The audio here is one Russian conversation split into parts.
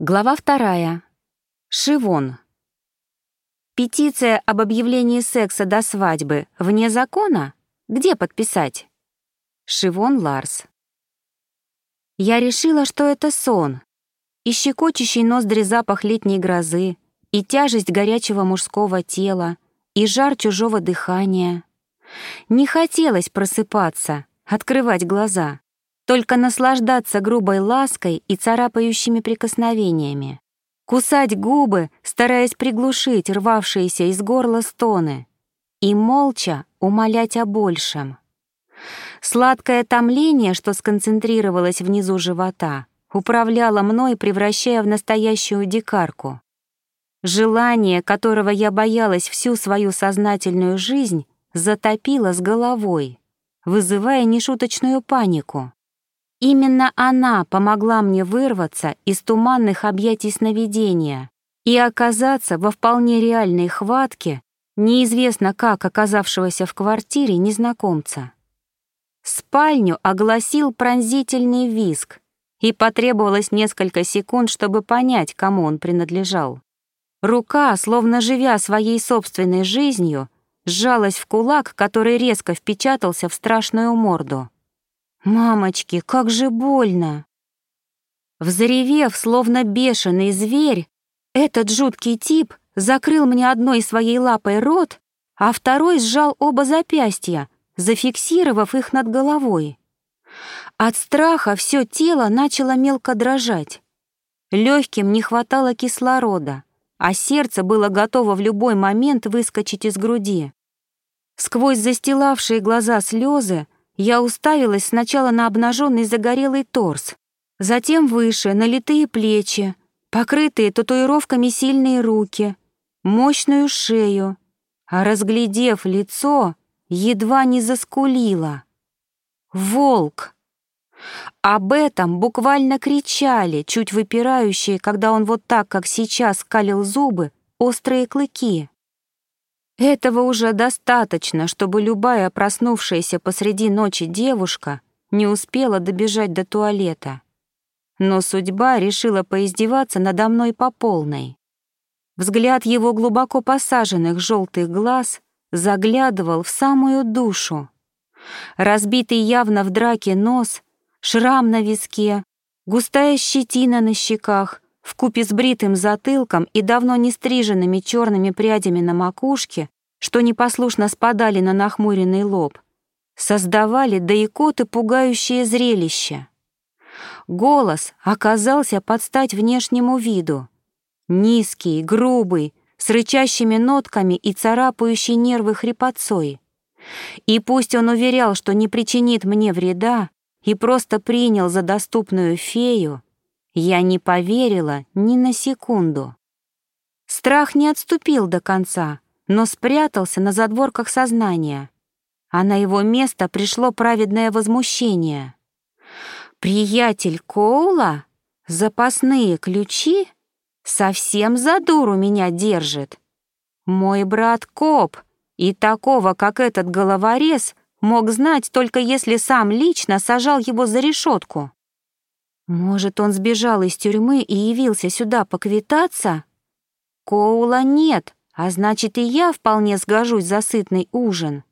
Глава вторая. Шивон. Петиция об объявлении секса до свадьбы вне закона? Где подписать? Шивон Ларс. Я решила, что это сон. И щекочущий ноздри запах летней грозы, и тяжесть горячего мужского тела, и жар чужого дыхания. Не хотелось просыпаться, открывать глаза только наслаждаться грубой лаской и царапающими прикосновениями, кусать губы, стараясь приглушить рвавшиеся из горла стоны, и молча умолять о большем. Сладкое томление, что сконцентрировалось внизу живота, управляло мной, превращая в настоящую дикарку. Желание, которого я боялась всю свою сознательную жизнь, затопило с головой, вызывая нешуточную панику. Именно она помогла мне вырваться из туманных объятий сновидения и оказаться во вполне реальной хватке неизвестно как оказавшегося в квартире незнакомца. Спальню огласил пронзительный визг, и потребовалось несколько секунд, чтобы понять, кому он принадлежал. Рука, словно живя своей собственной жизнью, сжалась в кулак, который резко впечатался в страшную морду. Мамочки, как же больно! Взревев, словно бешеный зверь, этот жуткий тип закрыл мне одной своей лапой рот, а второй сжал оба запястья, зафиксировав их над головой. От страха все тело начало мелко дрожать. Легким не хватало кислорода, а сердце было готово в любой момент выскочить из груди. Сквозь застилавшие глаза слезы я уставилась сначала на обнаженный загорелый торс, затем выше, на литые плечи, покрытые татуировками сильные руки, мощную шею, а разглядев лицо, едва не заскулила. «Волк!» Об этом буквально кричали, чуть выпирающие, когда он вот так, как сейчас, калил зубы, острые клыки. Этого уже достаточно, чтобы любая проснувшаяся посреди ночи девушка не успела добежать до туалета. Но судьба решила поиздеваться надо мной по полной. Взгляд его глубоко посаженных желтых глаз заглядывал в самую душу. Разбитый явно в драке нос, шрам на виске, густая щетина на щеках — вкупе с бритым затылком и давно не стриженными черными прядями на макушке, что непослушно спадали на нахмуренный лоб, создавали да икоты пугающее зрелище. Голос оказался под стать внешнему виду. Низкий, грубый, с рычащими нотками и царапающий нервы хрипотцой. И пусть он уверял, что не причинит мне вреда и просто принял за доступную фею, я не поверила ни на секунду. Страх не отступил до конца, но спрятался на задворках сознания, а на его место пришло праведное возмущение. «Приятель Коула? Запасные ключи? Совсем за дуру меня держит. Мой брат коп, и такого, как этот головорез, мог знать только если сам лично сажал его за решетку. Может, он сбежал из тюрьмы и явился сюда поквитаться? Коула нет, а значит, и я вполне сгожусь за сытный ужин.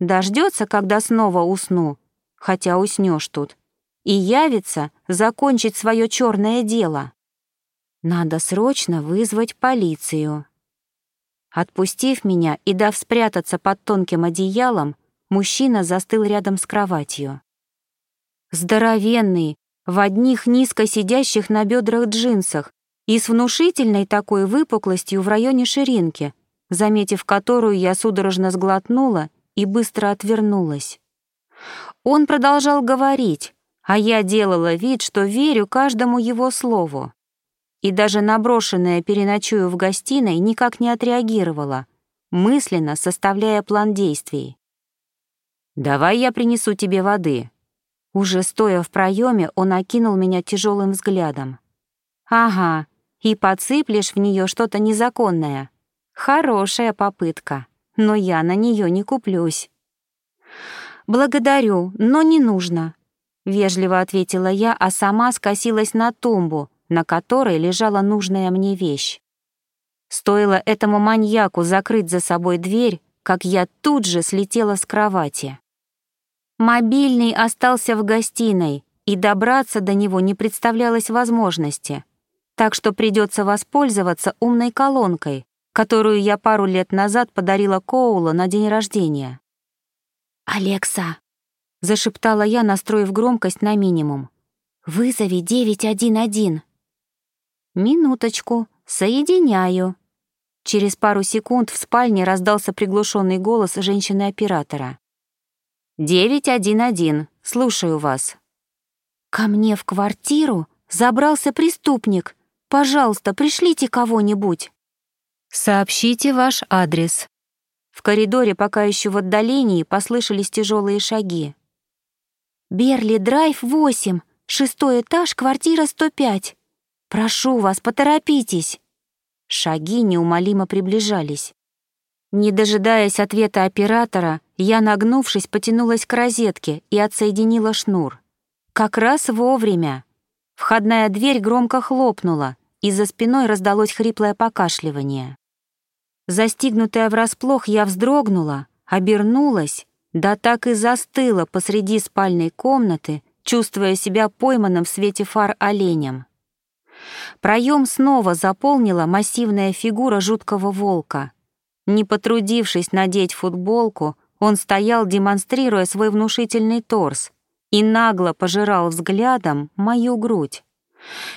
Дождется, когда снова усну, хотя уснешь тут, и явится закончить свое черное дело. Надо срочно вызвать полицию. Отпустив меня и дав спрятаться под тонким одеялом, мужчина застыл рядом с кроватью. Здоровенный, в одних низко сидящих на бедрах джинсах и с внушительной такой выпуклостью в районе ширинки, заметив которую я судорожно сглотнула и быстро отвернулась. Он продолжал говорить, а я делала вид, что верю каждому его слову. И даже наброшенная «переночую в гостиной» никак не отреагировала, мысленно составляя план действий. «Давай я принесу тебе воды», уже стоя в проеме, он окинул меня тяжелым взглядом. «Ага, и подсыплешь в нее что-то незаконное. Хорошая попытка, но я на нее не куплюсь». «Благодарю, но не нужно», — вежливо ответила я, а сама скосилась на тумбу, на которой лежала нужная мне вещь. Стоило этому маньяку закрыть за собой дверь, как я тут же слетела с кровати. Мобильный остался в гостиной, и добраться до него не представлялось возможности, так что придется воспользоваться умной колонкой, которую я пару лет назад подарила Коулу на день рождения. «Алекса», — зашептала я, настроив громкость на минимум, — «вызови 911». «Минуточку, соединяю». Через пару секунд в спальне раздался приглушенный голос женщины-оператора. «911, слушаю вас». «Ко мне в квартиру забрался преступник. Пожалуйста, пришлите кого-нибудь». «Сообщите ваш адрес». В коридоре, пока еще в отдалении, послышались тяжелые шаги. «Берли Драйв, 8, шестой этаж, квартира 105. Прошу вас, поторопитесь». Шаги неумолимо приближались. Не дожидаясь ответа оператора, я, нагнувшись, потянулась к розетке и отсоединила шнур. Как раз вовремя. Входная дверь громко хлопнула, и за спиной раздалось хриплое покашливание. Застигнутая врасплох, я вздрогнула, обернулась, да так и застыла посреди спальной комнаты, чувствуя себя пойманным в свете фар оленем. Проем снова заполнила массивная фигура жуткого волка. Не потрудившись надеть футболку, он стоял, демонстрируя свой внушительный торс, и нагло пожирал взглядом мою грудь.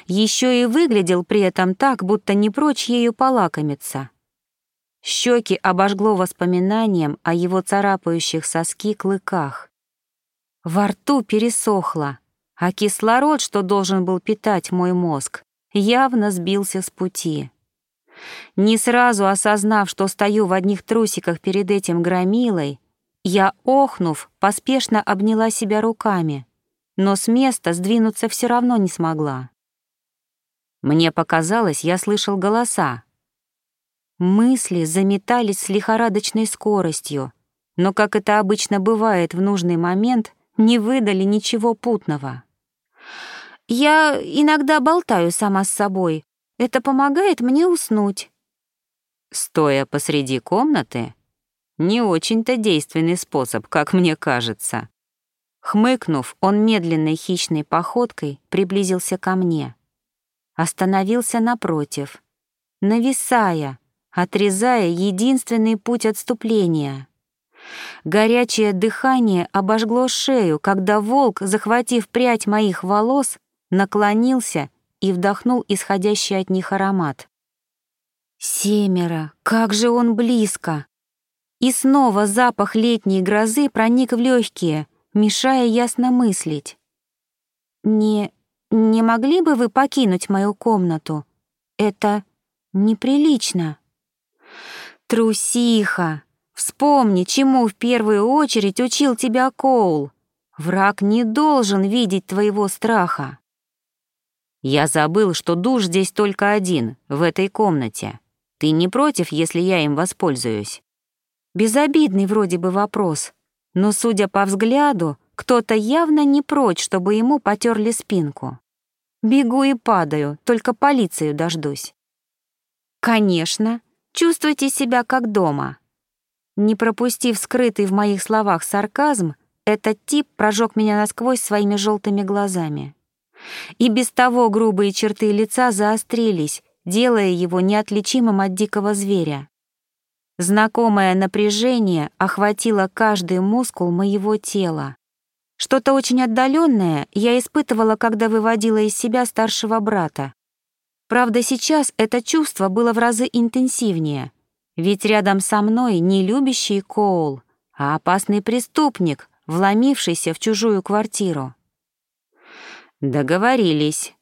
Еще и выглядел при этом так, будто не прочь ею полакомиться. Щеки обожгло воспоминанием о его царапающих соски клыках. Во рту пересохло, а кислород, что должен был питать мой мозг, явно сбился с пути. Не сразу осознав, что стою в одних трусиках перед этим громилой, я, охнув, поспешно обняла себя руками, но с места сдвинуться все равно не смогла. Мне показалось, я слышал голоса. Мысли заметались с лихорадочной скоростью, но, как это обычно бывает в нужный момент, не выдали ничего путного. «Я иногда болтаю сама с собой. Это помогает мне уснуть». Стоя посреди комнаты? Не очень-то действенный способ, как мне кажется. Хмыкнув, он медленной хищной походкой приблизился ко мне остановился напротив, нависая, отрезая единственный путь отступления. Горячее дыхание обожгло шею, когда волк, захватив прядь моих волос, наклонился и вдохнул исходящий от них аромат. Семеро, как же он близко! И снова запах летней грозы проник в легкие, мешая ясно мыслить. Не «Не могли бы вы покинуть мою комнату? Это неприлично». «Трусиха! Вспомни, чему в первую очередь учил тебя Коул. Враг не должен видеть твоего страха». «Я забыл, что душ здесь только один, в этой комнате. Ты не против, если я им воспользуюсь?» Безобидный вроде бы вопрос, но, судя по взгляду, кто-то явно не прочь, чтобы ему потерли спинку. Бегу и падаю, только полицию дождусь. Конечно, чувствуйте себя как дома. Не пропустив скрытый в моих словах сарказм, этот тип прожег меня насквозь своими желтыми глазами. И без того грубые черты лица заострились, делая его неотличимым от дикого зверя. Знакомое напряжение охватило каждый мускул моего тела. Что-то очень отдаленное я испытывала, когда выводила из себя старшего брата. Правда, сейчас это чувство было в разы интенсивнее, ведь рядом со мной не любящий Коул, а опасный преступник, вломившийся в чужую квартиру. Договорились.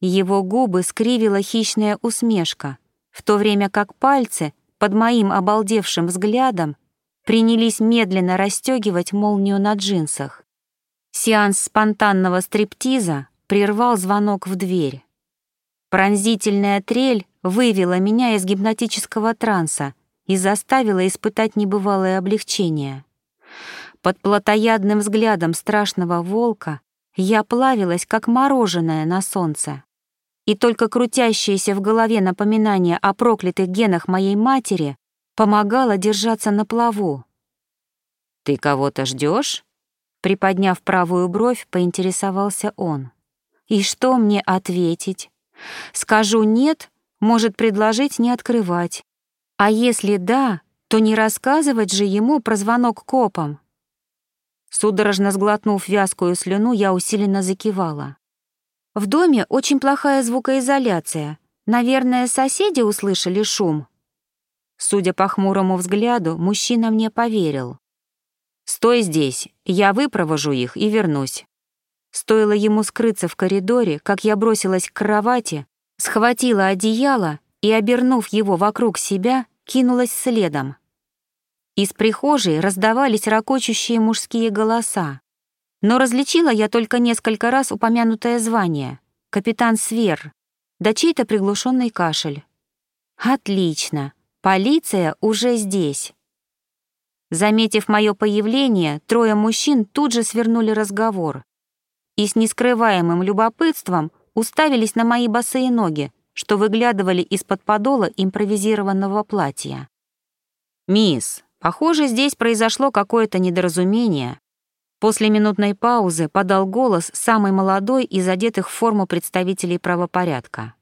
Его губы скривила хищная усмешка, в то время как пальцы под моим обалдевшим взглядом принялись медленно расстегивать молнию на джинсах. Сеанс спонтанного стриптиза прервал звонок в дверь. Пронзительная трель вывела меня из гипнотического транса и заставила испытать небывалое облегчение. Под плотоядным взглядом страшного волка я плавилась, как мороженое на солнце. И только крутящееся в голове напоминание о проклятых генах моей матери помогало держаться на плаву. «Ты кого-то ждешь? Приподняв правую бровь, поинтересовался он. «И что мне ответить? Скажу «нет», может предложить не открывать. А если «да», то не рассказывать же ему про звонок копам. Судорожно сглотнув вязкую слюну, я усиленно закивала. В доме очень плохая звукоизоляция. Наверное, соседи услышали шум. Судя по хмурому взгляду, мужчина мне поверил. «Стой здесь, я выпровожу их и вернусь». Стоило ему скрыться в коридоре, как я бросилась к кровати, схватила одеяло и, обернув его вокруг себя, кинулась следом. Из прихожей раздавались ракочущие мужские голоса. Но различила я только несколько раз упомянутое звание — капитан Свер, да чей-то приглушенный кашель. Отлично, полиция уже здесь. Заметив мое появление, трое мужчин тут же свернули разговор и с нескрываемым любопытством уставились на мои босые ноги, что выглядывали из-под подола импровизированного платья. «Мисс, похоже, здесь произошло какое-то недоразумение», После минутной паузы подал голос самый молодой из одетых в форму представителей правопорядка.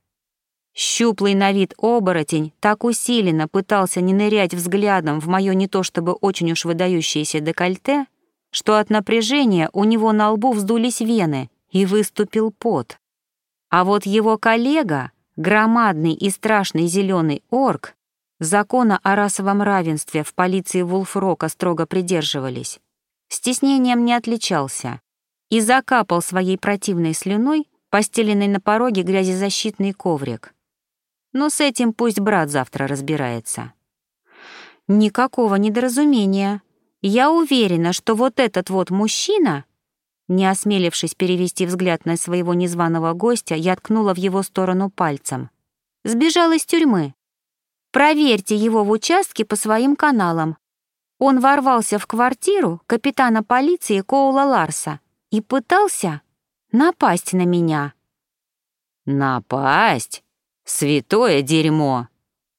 Щуплый на вид оборотень так усиленно пытался не нырять взглядом в моё не то чтобы очень уж выдающееся декольте, что от напряжения у него на лбу вздулись вены и выступил пот. А вот его коллега, громадный и страшный зеленый орк, закона о расовом равенстве в полиции Вулфрока строго придерживались, стеснением не отличался и закапал своей противной слюной постеленный на пороге грязезащитный коврик. Но с этим пусть брат завтра разбирается. Никакого недоразумения. Я уверена, что вот этот вот мужчина, не осмелившись перевести взгляд на своего незваного гостя, я ткнула в его сторону пальцем. Сбежал из тюрьмы. Проверьте его в участке по своим каналам. Он ворвался в квартиру капитана полиции Коула Ларса и пытался напасть на меня. «Напасть? Святое дерьмо!»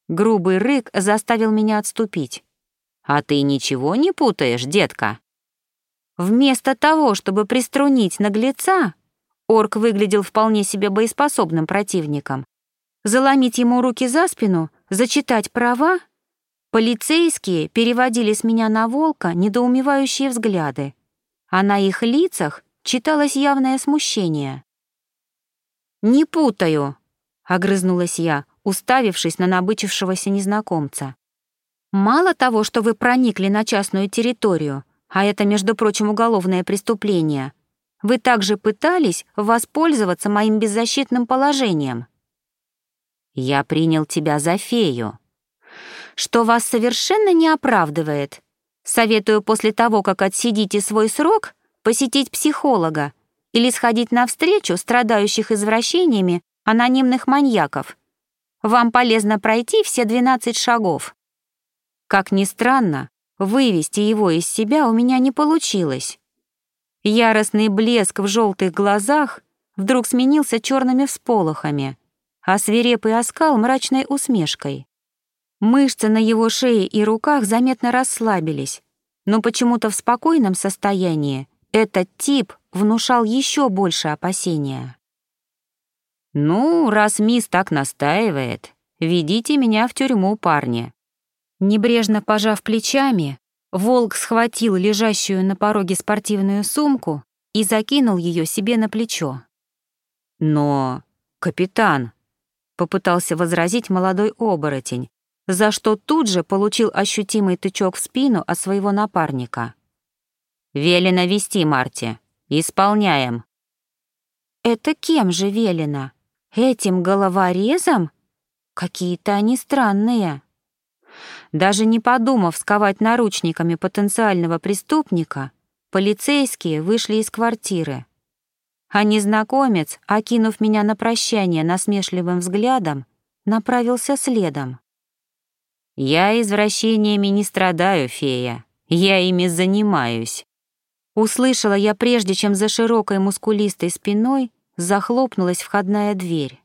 Грубый рык заставил меня отступить. «А ты ничего не путаешь, детка?» Вместо того, чтобы приструнить наглеца, орк выглядел вполне себе боеспособным противником. Заломить ему руки за спину, зачитать права Полицейские переводили с меня на волка недоумевающие взгляды, а на их лицах читалось явное смущение. «Не путаю», — огрызнулась я, уставившись на набычившегося незнакомца. «Мало того, что вы проникли на частную территорию, а это, между прочим, уголовное преступление, вы также пытались воспользоваться моим беззащитным положением». «Я принял тебя за фею», что вас совершенно не оправдывает. Советую после того, как отсидите свой срок, посетить психолога или сходить на встречу страдающих извращениями анонимных маньяков. Вам полезно пройти все 12 шагов. Как ни странно, вывести его из себя у меня не получилось. Яростный блеск в желтых глазах вдруг сменился черными всполохами, а свирепый оскал — мрачной усмешкой. Мышцы на его шее и руках заметно расслабились, но почему-то в спокойном состоянии этот тип внушал еще больше опасения. «Ну, раз мисс так настаивает, ведите меня в тюрьму, парни». Небрежно пожав плечами, волк схватил лежащую на пороге спортивную сумку и закинул ее себе на плечо. «Но, капитан», — попытался возразить молодой оборотень, за что тут же получил ощутимый тычок в спину от своего напарника. «Велено вести, Марти. Исполняем». «Это кем же велено? Этим головорезом? Какие-то они странные». Даже не подумав сковать наручниками потенциального преступника, полицейские вышли из квартиры. А незнакомец, окинув меня на прощание насмешливым взглядом, направился следом. «Я извращениями не страдаю, фея. Я ими занимаюсь». Услышала я прежде, чем за широкой мускулистой спиной захлопнулась входная дверь.